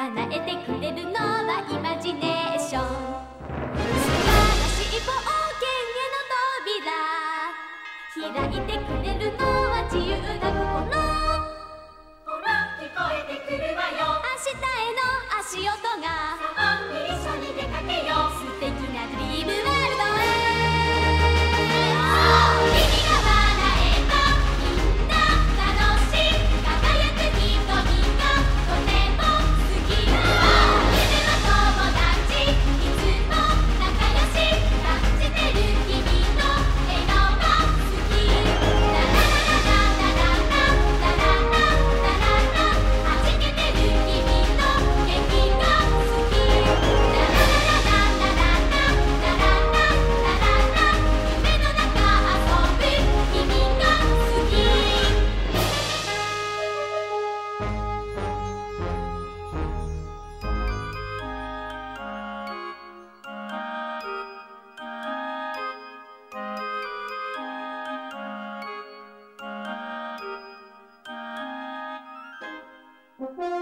叶えてくれるのはイマジネーション。素晴らしい冒険への扉開いてくれるのは自由な心。ほら聞こえてくるわよ。明日への足音が。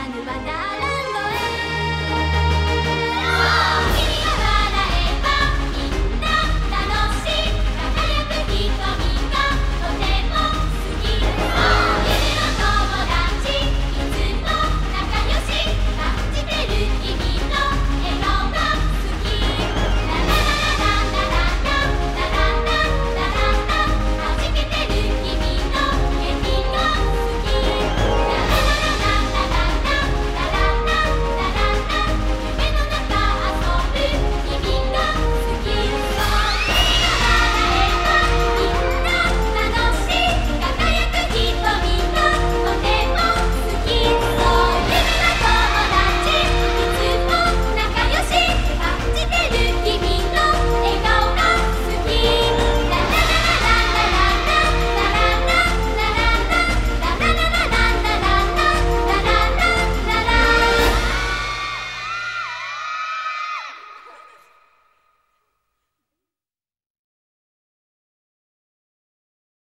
らぬ私